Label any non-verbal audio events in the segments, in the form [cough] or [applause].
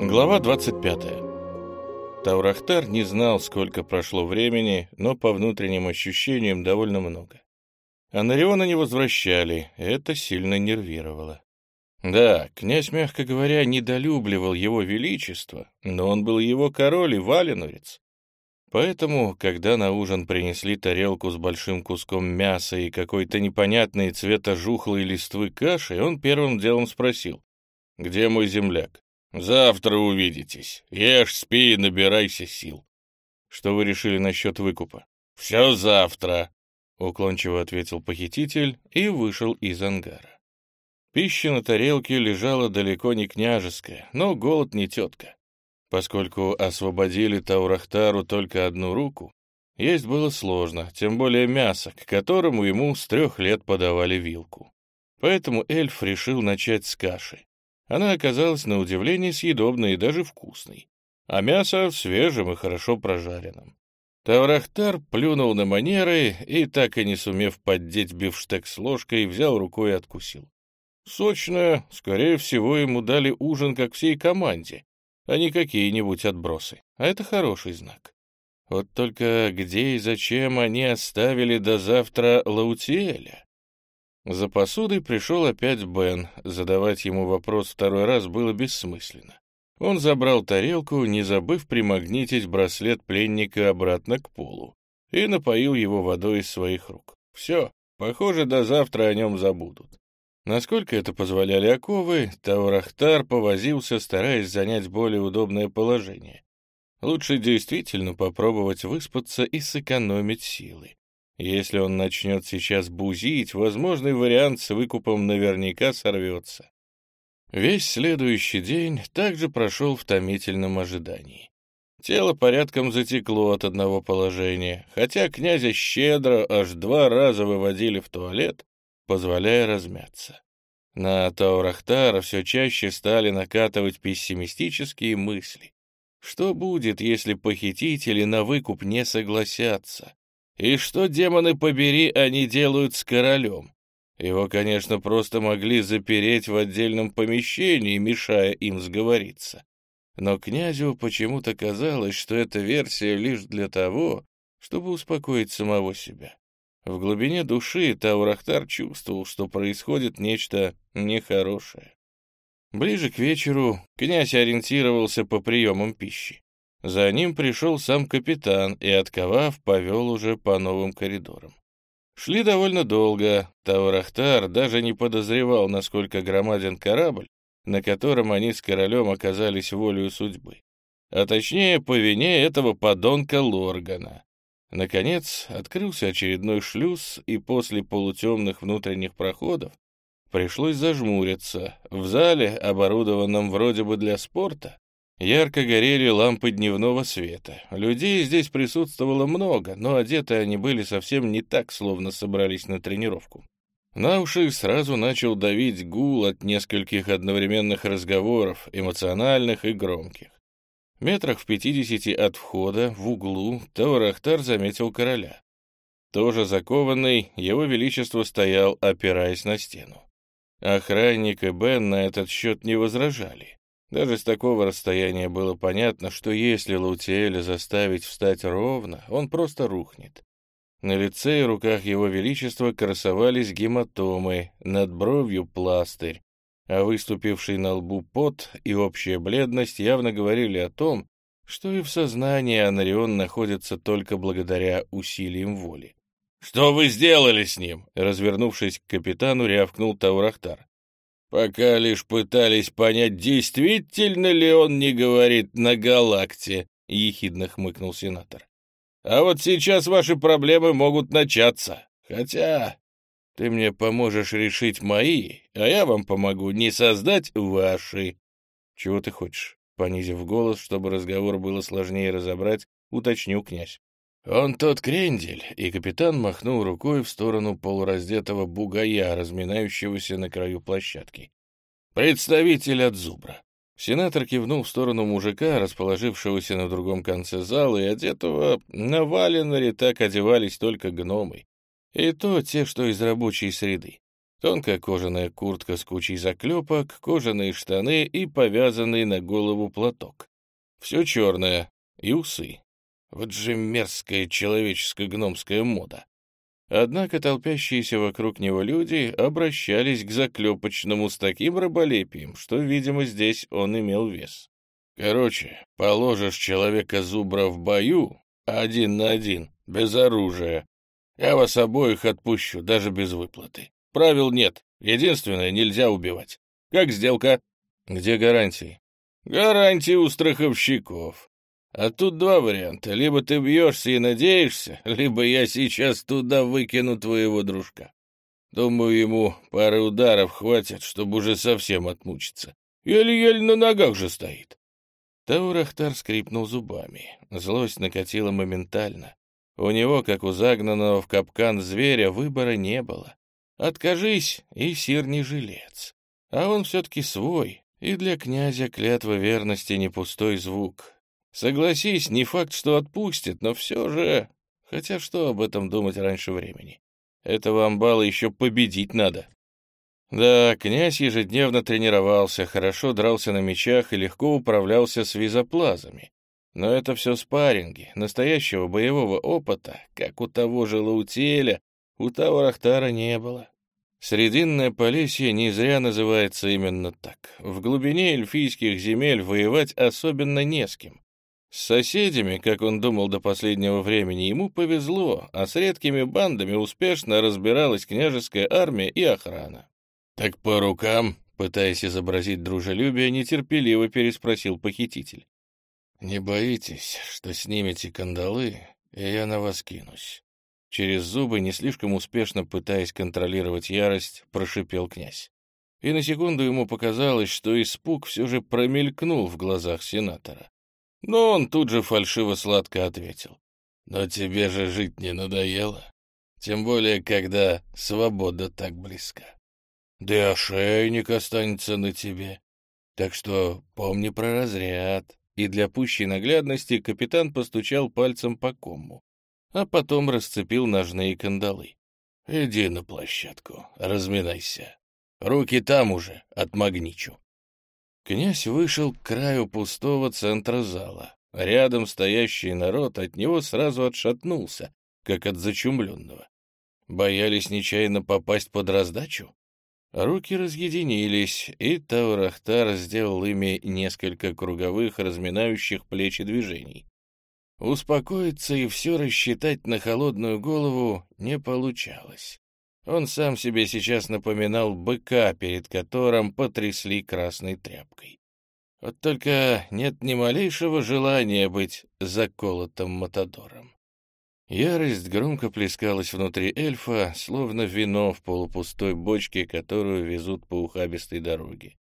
Глава 25. Таурахтар не знал, сколько прошло времени, но по внутренним ощущениям довольно много. А Нариона не возвращали, это сильно нервировало. Да, князь, мягко говоря, недолюбливал его величество, но он был его король и валенурец. Поэтому, когда на ужин принесли тарелку с большим куском мяса и какой-то непонятной цвета жухлой листвы каши, он первым делом спросил, «Где мой земляк?» Завтра увидитесь. Ешь, спи и набирайся сил. Что вы решили насчет выкупа? Все завтра, уклончиво ответил похититель и вышел из ангара. Пища на тарелке лежала далеко не княжеская, но голод не тетка. Поскольку освободили Таурахтару только одну руку, есть было сложно, тем более мясо, к которому ему с трех лет подавали вилку. Поэтому эльф решил начать с каши. Она оказалась на удивление съедобной и даже вкусной, а мясо свежим и хорошо прожаренным. Таврахтар плюнул на манеры и, так и не сумев поддеть бифштекс ложкой, взял рукой и откусил. Сочно, скорее всего, ему дали ужин как всей команде, а не какие-нибудь отбросы. А это хороший знак. Вот только где и зачем они оставили до завтра Лаутиэля? За посудой пришел опять Бен. Задавать ему вопрос второй раз было бессмысленно. Он забрал тарелку, не забыв примагнитить браслет пленника обратно к полу, и напоил его водой из своих рук. Все, похоже, до завтра о нем забудут. Насколько это позволяли оковы, Таурахтар повозился, стараясь занять более удобное положение. Лучше действительно попробовать выспаться и сэкономить силы. Если он начнет сейчас бузить, возможный вариант с выкупом наверняка сорвется. Весь следующий день также прошел в томительном ожидании. Тело порядком затекло от одного положения, хотя князя щедро аж два раза выводили в туалет, позволяя размяться. На Таурахтара все чаще стали накатывать пессимистические мысли. Что будет, если похитители на выкуп не согласятся? И что, демоны побери, они делают с королем? Его, конечно, просто могли запереть в отдельном помещении, мешая им сговориться. Но князю почему-то казалось, что эта версия лишь для того, чтобы успокоить самого себя. В глубине души Таурахтар чувствовал, что происходит нечто нехорошее. Ближе к вечеру князь ориентировался по приемам пищи. За ним пришел сам капитан и, отковав, повел уже по новым коридорам. Шли довольно долго. Таурахтар даже не подозревал, насколько громаден корабль, на котором они с королем оказались волею судьбы. А точнее, по вине этого подонка Лоргана. Наконец, открылся очередной шлюз, и после полутемных внутренних проходов пришлось зажмуриться. В зале, оборудованном вроде бы для спорта, Ярко горели лампы дневного света. Людей здесь присутствовало много, но одеты они были совсем не так, словно собрались на тренировку. На уши сразу начал давить гул от нескольких одновременных разговоров, эмоциональных и громких. Метрах в пятидесяти от входа, в углу, Таурахтар заметил короля. Тоже закованный, его величество стоял, опираясь на стену. Охранник и Бен на этот счет не возражали. Даже с такого расстояния было понятно, что если Лаутиэля заставить встать ровно, он просто рухнет. На лице и руках его величества красовались гематомы, над бровью пластырь, а выступивший на лбу пот и общая бледность явно говорили о том, что и в сознании Анарион находится только благодаря усилиям воли. «Что вы сделали с ним?» Развернувшись к капитану, рявкнул Таурахтар. Пока лишь пытались понять, действительно ли он не говорит на галакте, — ехидно хмыкнул сенатор. А вот сейчас ваши проблемы могут начаться. Хотя ты мне поможешь решить мои, а я вам помогу не создать ваши. Чего ты хочешь? Понизив голос, чтобы разговор было сложнее разобрать, уточнил князь. «Он тот крендель», и капитан махнул рукой в сторону полураздетого бугая, разминающегося на краю площадки. «Представитель от Зубра». Сенатор кивнул в сторону мужика, расположившегося на другом конце зала, и одетого на валенаре так одевались только гномы. И то те, что из рабочей среды. Тонкая кожаная куртка с кучей заклепок, кожаные штаны и повязанный на голову платок. Все черное и усы. Вот же мерзкая человеческая гномская мода. Однако толпящиеся вокруг него люди обращались к заклепочному с таким раболепием, что, видимо, здесь он имел вес. Короче, положишь человека зубра в бою, один на один, без оружия. Я вас обоих отпущу, даже без выплаты. Правил нет. Единственное, нельзя убивать. Как сделка? Где гарантии? Гарантии у страховщиков. А тут два варианта. Либо ты бьешься и надеешься, [laughs] либо я сейчас туда выкину твоего дружка. Думаю, ему пары ударов хватит, чтобы уже совсем отмучиться. Еле-еле на ногах же стоит. Таурахтар скрипнул зубами. Злость накатила моментально. У него, как у загнанного в капкан зверя, выбора не было. Откажись, и сир не жилец. А он все-таки свой, и для князя клятва верности не пустой звук. Согласись, не факт, что отпустит, но все же... Хотя что об этом думать раньше времени? Этого амбала еще победить надо. Да, князь ежедневно тренировался, хорошо дрался на мечах и легко управлялся с визоплазами. Но это все спарринги, настоящего боевого опыта, как у того же Лаутеля, у Таурахтара не было. Срединное Полесье не зря называется именно так. В глубине эльфийских земель воевать особенно не с кем. С соседями, как он думал до последнего времени, ему повезло, а с редкими бандами успешно разбиралась княжеская армия и охрана. «Так по рукам», — пытаясь изобразить дружелюбие, нетерпеливо переспросил похититель. «Не боитесь, что снимете кандалы, и я на вас кинусь?» Через зубы, не слишком успешно пытаясь контролировать ярость, прошипел князь. И на секунду ему показалось, что испуг все же промелькнул в глазах сенатора. Но он тут же фальшиво-сладко ответил. «Но тебе же жить не надоело, тем более, когда свобода так близка. Да и ошейник останется на тебе, так что помни про разряд». И для пущей наглядности капитан постучал пальцем по кому а потом расцепил ножные кандалы. «Иди на площадку, разминайся. Руки там уже, отмагничу». Князь вышел к краю пустого центра зала. Рядом стоящий народ от него сразу отшатнулся, как от зачумленного. Боялись нечаянно попасть под раздачу? Руки разъединились, и Таурахтар сделал ими несколько круговых, разминающих плечи движений. Успокоиться и все рассчитать на холодную голову не получалось. Он сам себе сейчас напоминал быка, перед которым потрясли красной тряпкой. Вот только нет ни малейшего желания быть заколотым Матадором. Ярость громко плескалась внутри эльфа, словно вино в полупустой бочке, которую везут по ухабистой дороге.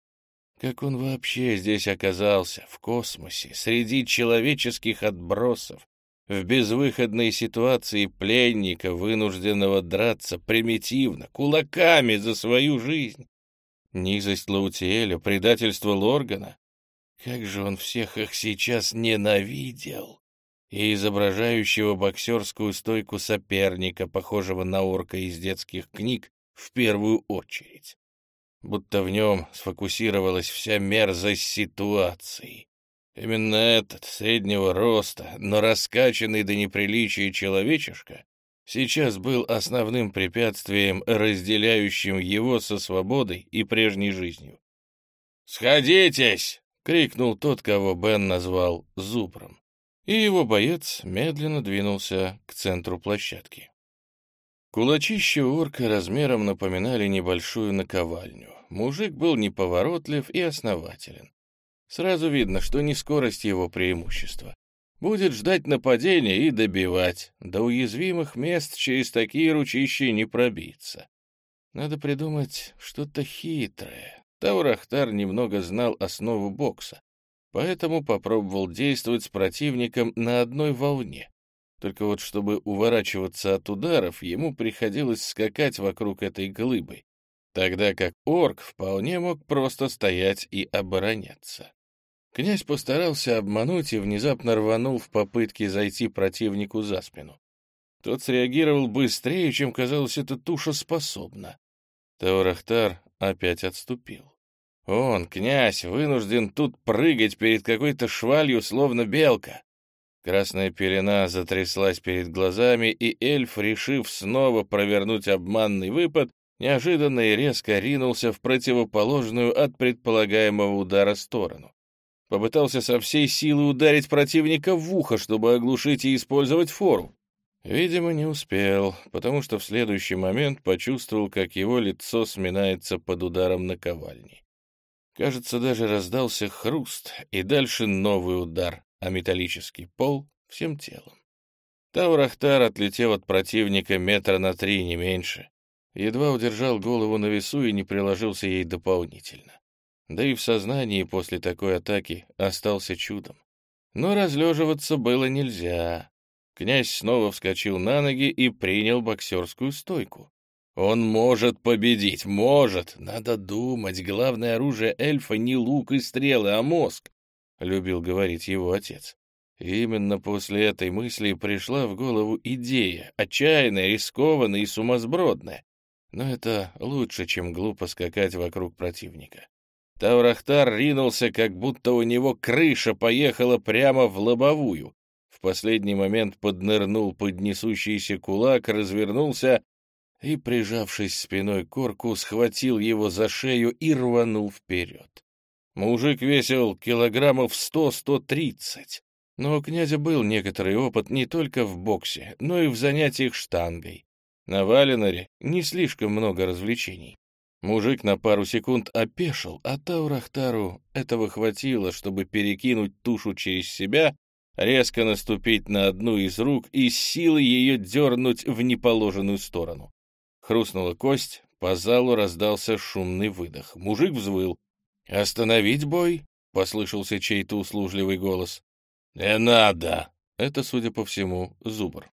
Как он вообще здесь оказался, в космосе, среди человеческих отбросов, в безвыходной ситуации пленника, вынужденного драться примитивно, кулаками за свою жизнь? Низость Лаутиэля, предательство Лоргана? Как же он всех их сейчас ненавидел! И изображающего боксерскую стойку соперника, похожего на орка из детских книг, в первую очередь будто в нем сфокусировалась вся мерзость ситуации. Именно этот, среднего роста, но раскачанный до неприличия человечишка, сейчас был основным препятствием, разделяющим его со свободой и прежней жизнью. «Сходитесь!» — крикнул тот, кого Бен назвал Зубром, и его боец медленно двинулся к центру площадки. Кулачища орка размером напоминали небольшую наковальню. Мужик был неповоротлив и основателен. Сразу видно, что не скорость его преимущества. Будет ждать нападения и добивать. До уязвимых мест через такие ручища не пробиться. Надо придумать что-то хитрое. Таурахтар немного знал основу бокса, поэтому попробовал действовать с противником на одной волне. Только вот чтобы уворачиваться от ударов, ему приходилось скакать вокруг этой глыбы, тогда как орк вполне мог просто стоять и обороняться. Князь постарался обмануть и внезапно рванул в попытке зайти противнику за спину. Тот среагировал быстрее, чем казалось, эта туша способна. Таурахтар опять отступил. Он, князь, вынужден тут прыгать перед какой-то швалью, словно белка. Красная пелена затряслась перед глазами, и эльф, решив снова провернуть обманный выпад, неожиданно и резко ринулся в противоположную от предполагаемого удара сторону. Попытался со всей силы ударить противника в ухо, чтобы оглушить и использовать фору. Видимо, не успел, потому что в следующий момент почувствовал, как его лицо сминается под ударом наковальни. Кажется, даже раздался хруст, и дальше новый удар, а металлический пол всем телом. Таурахтар отлетел от противника метра на три, не меньше. Едва удержал голову на весу и не приложился ей дополнительно. Да и в сознании после такой атаки остался чудом. Но разлеживаться было нельзя. Князь снова вскочил на ноги и принял боксерскую стойку. Он может победить, может. Надо думать, главное оружие эльфа не лук и стрелы, а мозг, — любил говорить его отец. Именно после этой мысли пришла в голову идея, отчаянная, рискованная и сумасбродная. Но это лучше, чем глупо скакать вокруг противника. Таврахтар ринулся, как будто у него крыша поехала прямо в лобовую. В последний момент поднырнул под несущийся кулак, развернулся и, прижавшись спиной к орку, схватил его за шею и рванул вперед. Мужик весил килограммов сто-сто тридцать, но у князя был некоторый опыт не только в боксе, но и в занятиях штангой. На Валеноре не слишком много развлечений. Мужик на пару секунд опешил, а Таурахтару этого хватило, чтобы перекинуть тушу через себя, резко наступить на одну из рук и силой ее дернуть в неположенную сторону. Хрустнула кость, по залу раздался шумный выдох. Мужик взвыл. «Остановить бой?» — послышался чей-то услужливый голос. «Не надо!» — это, судя по всему, зубр.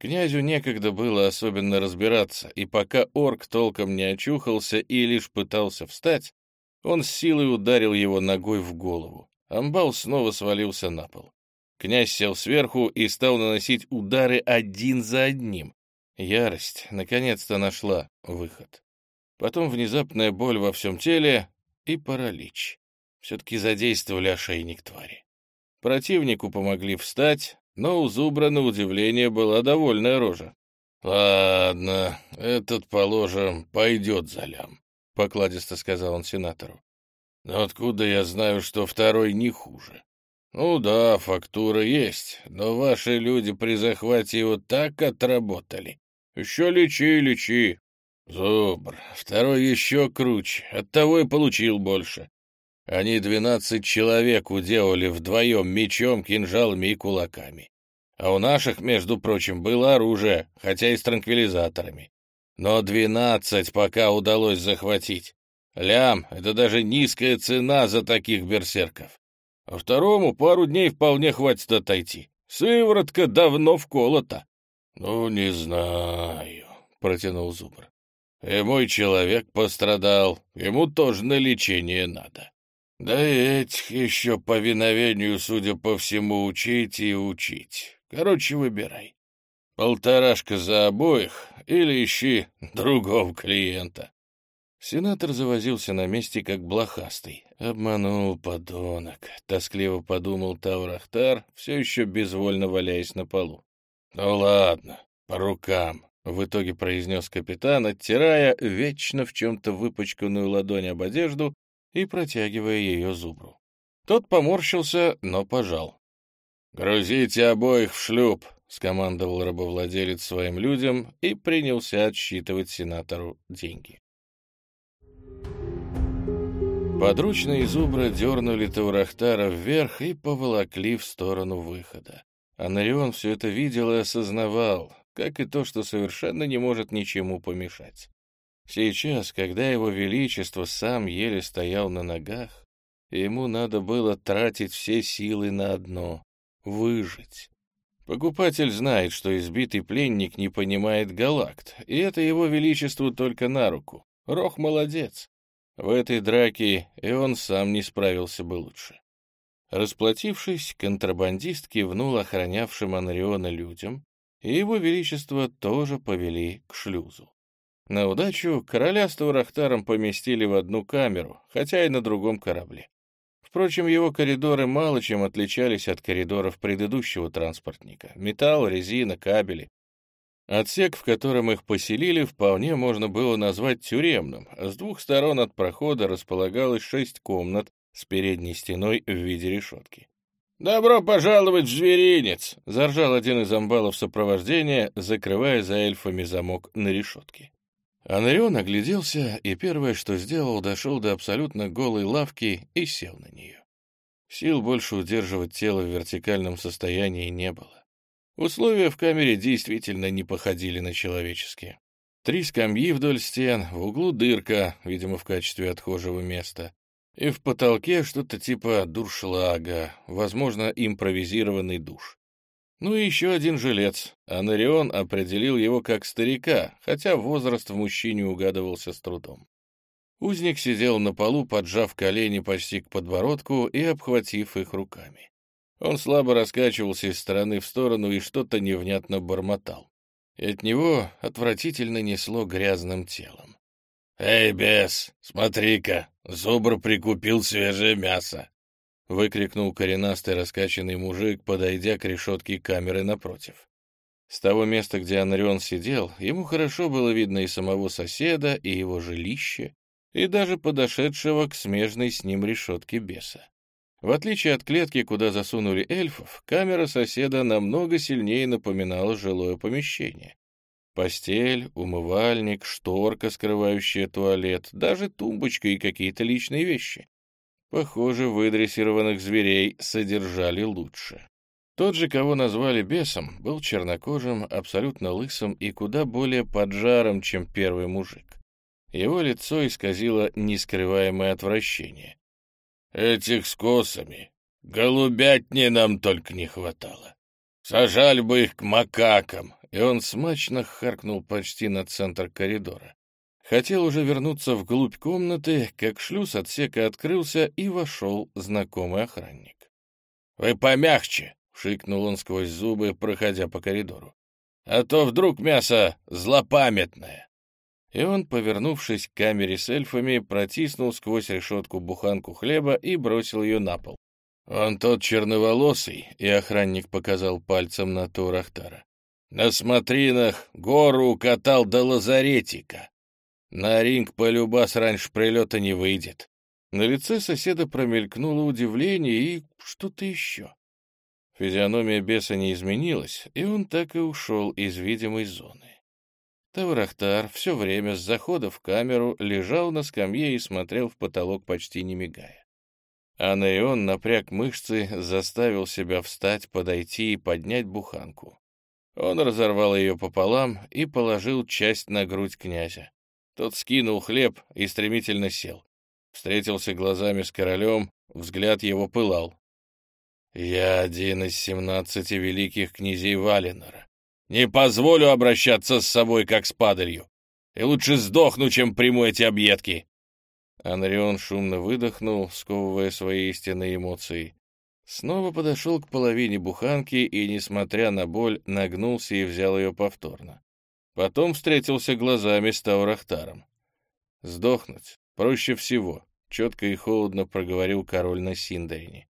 Князю некогда было особенно разбираться, и пока орк толком не очухался и лишь пытался встать, он с силой ударил его ногой в голову. Амбал снова свалился на пол. Князь сел сверху и стал наносить удары один за одним, Ярость наконец-то нашла выход. Потом внезапная боль во всем теле и паралич. Все-таки задействовали ошейник твари. Противнику помогли встать, но у Зубра, на удивление, была довольная рожа. «Ладно, этот, положим, пойдет за лям», — покладисто сказал он сенатору. «Но откуда я знаю, что второй не хуже? Ну да, фактура есть, но ваши люди при захвате его так отработали, еще лечи, лечи. Зубр, второй еще круче, оттого и получил больше. Они двенадцать человек уделали вдвоем мечом, кинжалами и кулаками. А у наших, между прочим, было оружие, хотя и с транквилизаторами. Но двенадцать пока удалось захватить. Лям — это даже низкая цена за таких берсерков. А второму пару дней вполне хватит отойти. Сыворотка давно вколота. «Ну, не знаю», — протянул Зубр. «И мой человек пострадал, ему тоже на лечение надо. Да и этих еще повиновению, судя по всему, учить и учить. Короче, выбирай. Полторашка за обоих или ищи другого клиента». Сенатор завозился на месте, как блохастый. «Обманул, подонок», — тоскливо подумал Таурахтар, все еще безвольно валяясь на полу. «Ну ладно, по рукам», — в итоге произнес капитан, оттирая вечно в чем-то выпачканную ладонь об одежду и протягивая ее зубру. Тот поморщился, но пожал. «Грузите обоих в шлюп», — скомандовал рабовладелец своим людям и принялся отсчитывать сенатору деньги. Подручные зубра дернули Таурахтара вверх и поволокли в сторону выхода. Анарион все это видел и осознавал, как и то, что совершенно не может ничему помешать. Сейчас, когда его величество сам еле стоял на ногах, ему надо было тратить все силы на одно — выжить. Покупатель знает, что избитый пленник не понимает галакт, и это его величеству только на руку. Рох молодец. В этой драке и он сам не справился бы лучше. Расплатившись, контрабандист кивнул охранявшим Анриона людям, и его величество тоже повели к шлюзу. На удачу короля с Таурахтаром поместили в одну камеру, хотя и на другом корабле. Впрочем, его коридоры мало чем отличались от коридоров предыдущего транспортника. Металл, резина, кабели. Отсек, в котором их поселили, вполне можно было назвать тюремным. С двух сторон от прохода располагалось шесть комнат с передней стеной в виде решетки. «Добро пожаловать в зверинец!» — заржал один из амбалов сопровождения, закрывая за эльфами замок на решетке. Анарион огляделся, и первое, что сделал, дошел до абсолютно голой лавки и сел на нее. Сил больше удерживать тело в вертикальном состоянии не было. Условия в камере действительно не походили на человеческие. Три скамьи вдоль стен, в углу дырка, видимо, в качестве отхожего места, и в потолке что-то типа дуршлага, возможно, импровизированный душ. Ну и еще один жилец. Анарион определил его как старика, хотя возраст в мужчине угадывался с трудом. Узник сидел на полу, поджав колени почти к подбородку и обхватив их руками. Он слабо раскачивался из стороны в сторону и что-то невнятно бормотал. И от него отвратительно несло грязным телом. «Эй, бес, смотри-ка, зубр прикупил свежее мясо!» Выкрикнул коренастый раскачанный мужик, подойдя к решетке камеры напротив. С того места, где Анрион сидел, ему хорошо было видно и самого соседа, и его жилище, и даже подошедшего к смежной с ним решетке беса. В отличие от клетки, куда засунули эльфов, камера соседа намного сильнее напоминала жилое помещение. Постель, умывальник, шторка, скрывающая туалет, даже тумбочка и какие-то личные вещи. Похоже, выдрессированных зверей содержали лучше. Тот же, кого назвали бесом, был чернокожим, абсолютно лысым и куда более поджаром, чем первый мужик. Его лицо исказило нескрываемое отвращение. «Этих с косами голубятни нам только не хватало. Сажали бы их к макакам!» И он смачно харкнул почти на центр коридора. Хотел уже вернуться вглубь комнаты, как шлюз отсека открылся, и вошел знакомый охранник. «Вы помягче!» — шикнул он сквозь зубы, проходя по коридору. «А то вдруг мясо злопамятное!» И он, повернувшись к камере с эльфами, протиснул сквозь решетку буханку хлеба и бросил ее на пол. «Он тот черноволосый», — и охранник показал пальцем на Турахтара. «На смотринах гору катал до лазаретика. На ринг полюбас раньше прилета не выйдет. На лице соседа промелькнуло удивление и что-то еще. Физиономия беса не изменилась, и он так и ушел из видимой зоны. Таврахтар все время с захода в камеру лежал на скамье и смотрел в потолок, почти не мигая. А Наион напряг мышцы, заставил себя встать, подойти и поднять буханку. Он разорвал ее пополам и положил часть на грудь князя. Тот скинул хлеб и стремительно сел. Встретился глазами с королем, взгляд его пылал. «Я один из семнадцати великих князей Валенора. Не позволю обращаться с собой, как с падалью. И лучше сдохну, чем приму эти объедки!» Анрион шумно выдохнул, сковывая свои истинные эмоции. Снова подошел к половине буханки и, несмотря на боль, нагнулся и взял ее повторно. Потом встретился глазами с Таурахтаром. «Сдохнуть проще всего», — четко и холодно проговорил король на Синдарине.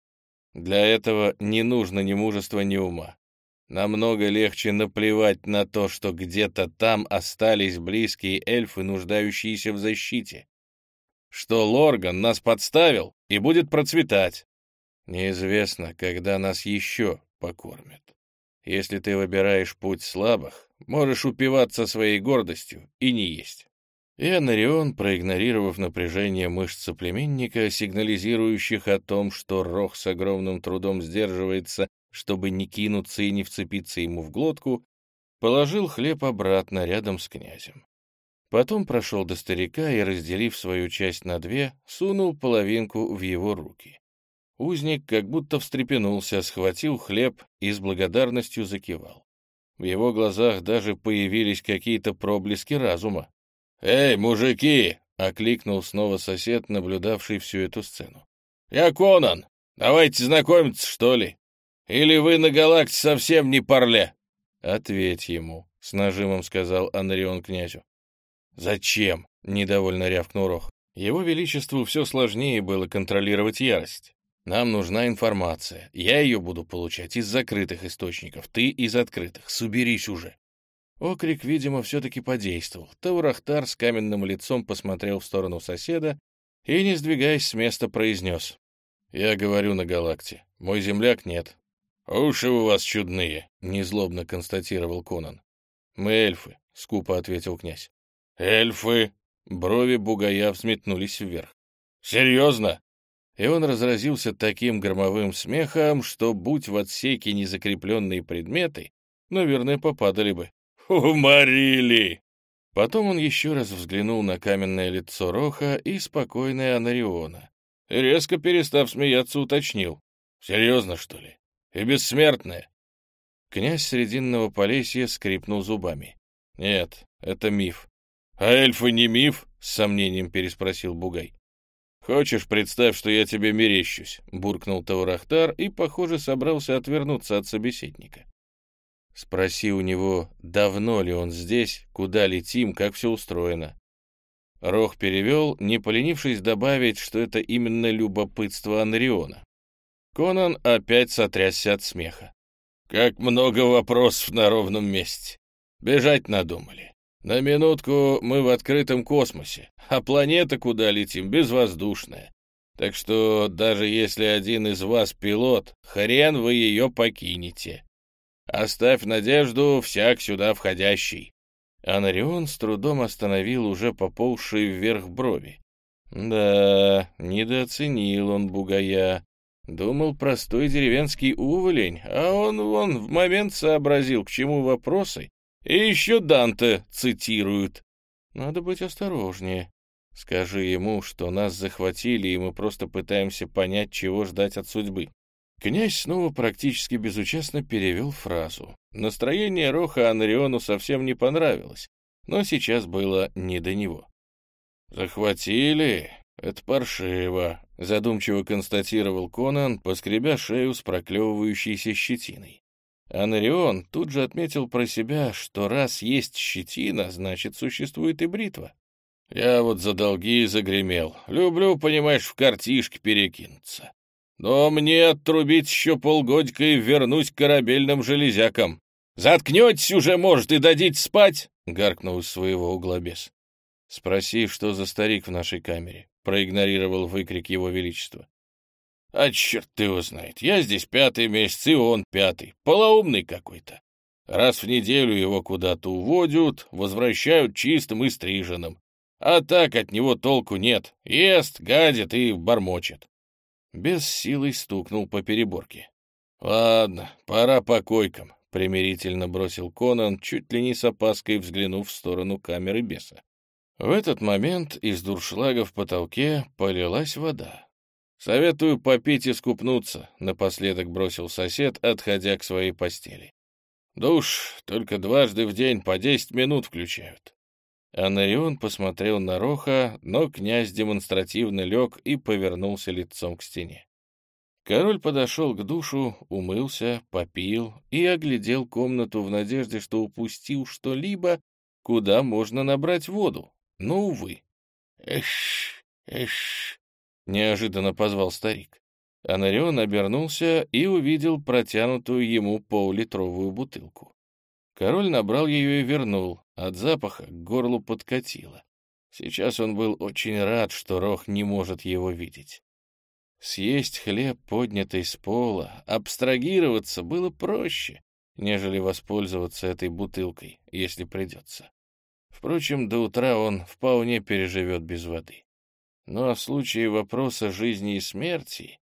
«Для этого не нужно ни мужества, ни ума. Намного легче наплевать на то, что где-то там остались близкие эльфы, нуждающиеся в защите. Что Лорган нас подставил и будет процветать. Неизвестно, когда нас еще покормят. Если ты выбираешь путь слабых, можешь упиваться своей гордостью и не есть. И Анарион, проигнорировав напряжение мышц соплеменника, сигнализирующих о том, что Рох с огромным трудом сдерживается, чтобы не кинуться и не вцепиться ему в глотку, положил хлеб обратно рядом с князем. Потом прошел до старика и, разделив свою часть на две, сунул половинку в его руки. Узник как будто встрепенулся, схватил хлеб и с благодарностью закивал. В его глазах даже появились какие-то проблески разума. «Эй, мужики!» — окликнул снова сосед, наблюдавший всю эту сцену. «Я Конан! Давайте знакомиться, что ли? Или вы на галакте совсем не парле?» «Ответь ему», — с нажимом сказал Анрион князю. «Зачем?» — недовольно рявкнул Рох. Его Величеству все сложнее было контролировать ярость. Нам нужна информация. Я ее буду получать из закрытых источников, ты из открытых. Соберись уже. Окрик, видимо, все-таки подействовал. Таурахтар с каменным лицом посмотрел в сторону соседа и, не сдвигаясь с места, произнес. «Я говорю на галакте. Мой земляк нет». «Уши у вас чудные», — незлобно констатировал Конан. «Мы эльфы», — скупо ответил князь. «Эльфы?» Брови бугая взметнулись вверх. «Серьезно?» И он разразился таким громовым смехом, что, будь в отсеке незакрепленные предметы, наверное, попадали бы. «Уморили!» Потом он еще раз взглянул на каменное лицо Роха и спокойное Анариона. резко перестав смеяться, уточнил. «Серьезно, что ли? И бессмертная?» Князь Срединного Полесья скрипнул зубами. «Нет, это миф. «А эльфы не миф?» — с сомнением переспросил Бугай. «Хочешь, представь, что я тебе мерещусь», — буркнул Таурахтар и, похоже, собрался отвернуться от собеседника. Спроси у него, давно ли он здесь, куда летим, как все устроено. Рох перевел, не поленившись добавить, что это именно любопытство Анриона. Конан опять сотрясся от смеха. «Как много вопросов на ровном месте. Бежать надумали. На минутку мы в открытом космосе, а планета, куда летим, безвоздушная. Так что даже если один из вас пилот, хрен вы ее покинете. Оставь надежду всяк сюда входящий. Анарион с трудом остановил уже поползшие вверх брови. Да, недооценил он бугая. Думал, простой деревенский уволень, а он вон в момент сообразил, к чему вопросы, и еще Данте цитируют. Надо быть осторожнее. Скажи ему, что нас захватили, и мы просто пытаемся понять, чего ждать от судьбы. Князь снова практически безучастно перевел фразу. Настроение Роха Анриону совсем не понравилось, но сейчас было не до него. «Захватили? Это паршиво», — задумчиво констатировал Конан, поскребя шею с проклевывающейся щетиной. Анарион тут же отметил про себя, что раз есть щетина, значит, существует и бритва. Я вот за долги загремел. Люблю, понимаешь, в картишке перекинуться. Но мне отрубить еще полгодика и вернусь к корабельным железякам. Заткнетесь уже, может, и дадите спать, — гаркнул из своего угла бес. Спроси, что за старик в нашей камере, — проигнорировал выкрик его величества. А черт его знает, я здесь пятый месяц, и он пятый. Полоумный какой-то. Раз в неделю его куда-то уводят, возвращают чистым и стриженным. А так от него толку нет. Ест, гадит и бормочет. Без силы стукнул по переборке. «Ладно, пора по койкам», — примирительно бросил Конан, чуть ли не с опаской взглянув в сторону камеры беса. В этот момент из дуршлага в потолке полилась вода. «Советую попить и скупнуться», — напоследок бросил сосед, отходя к своей постели. «Душ только дважды в день по десять минут включают». Анарион посмотрел на Роха, но князь демонстративно лег и повернулся лицом к стене. Король подошел к душу, умылся, попил и оглядел комнату в надежде, что упустил что-либо, куда можно набрать воду. Но, увы. «Эш, эш», неожиданно позвал старик. Анарион обернулся и увидел протянутую ему полулитровую бутылку. Король набрал ее и вернул, от запаха к горлу подкатило. Сейчас он был очень рад, что Рох не может его видеть. Съесть хлеб, поднятый с пола, абстрагироваться было проще, нежели воспользоваться этой бутылкой, если придется. Впрочем, до утра он вполне переживет без воды. Но в случае вопроса жизни и смерти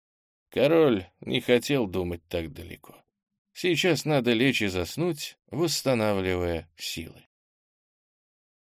король не хотел думать так далеко. Сейчас надо лечь и заснуть, восстанавливая силы.